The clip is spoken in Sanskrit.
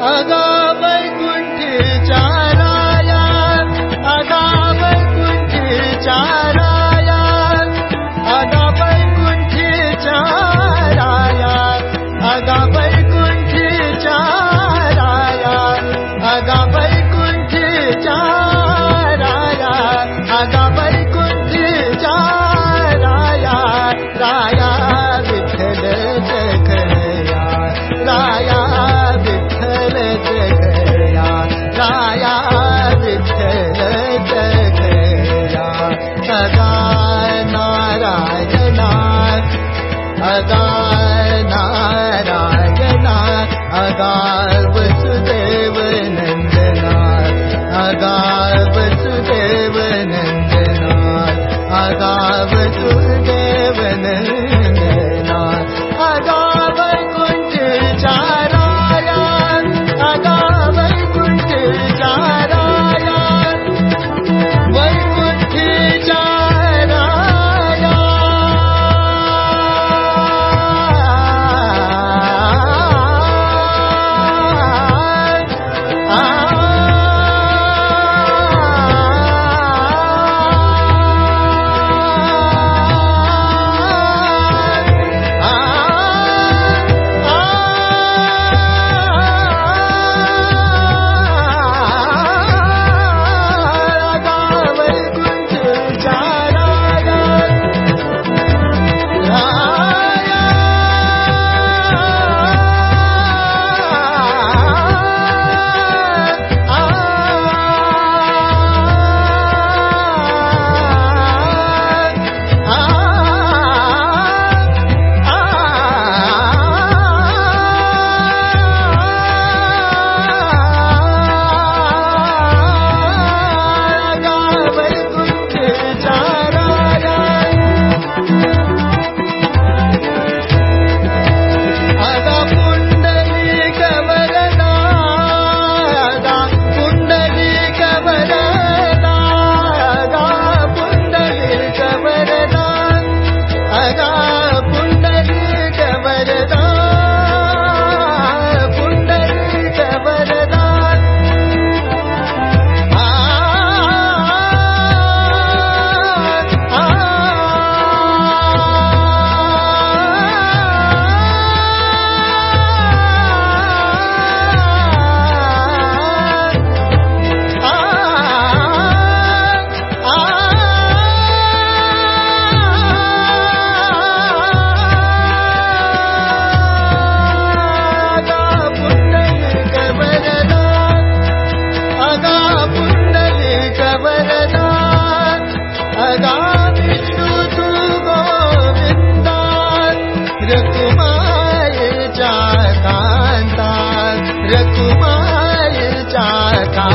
أذا ضيق सदा नारायणा अगा वसुदेव नन्दना अगा वसुदेव नन्दना अगा वसुदेव नन्दना रघुमार चाका